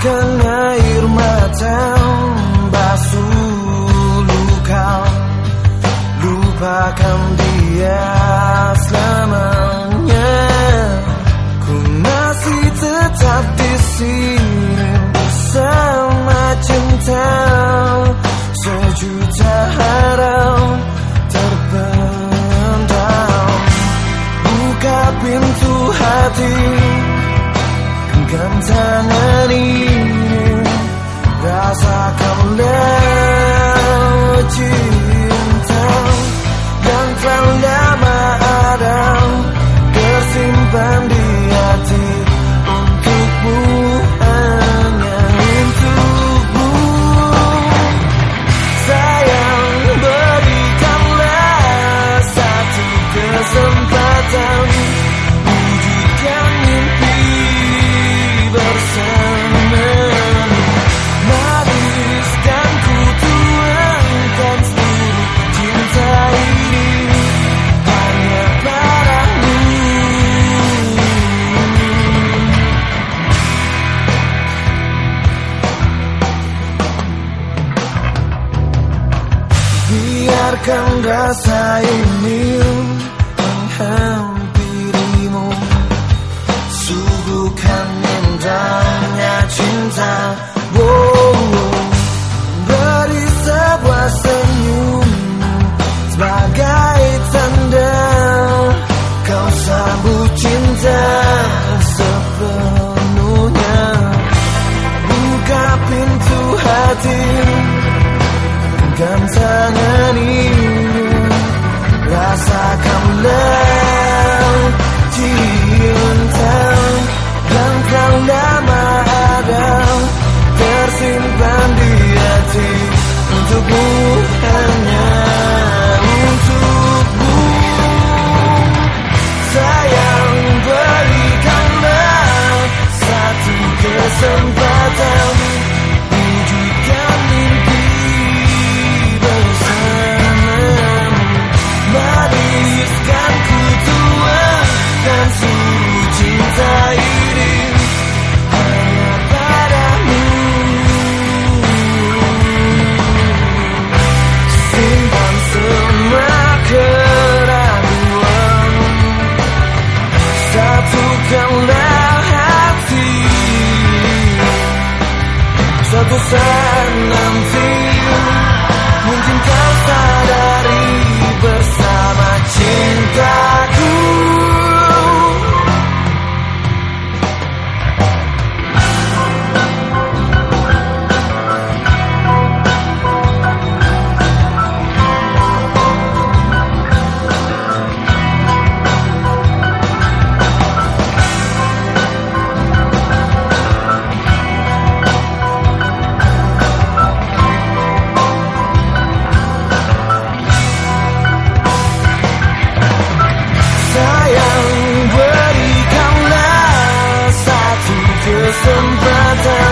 Teteskan air mata basuh luka. Lupakan dia selama biarkan rasa ini menghampirimu. Suguhkan indahnya cinta. Beri sebuah senyum sebagai tanda Kau sambut cinta sepenuhnya. Buka pintu hatimu dan rasakanlah cinta some better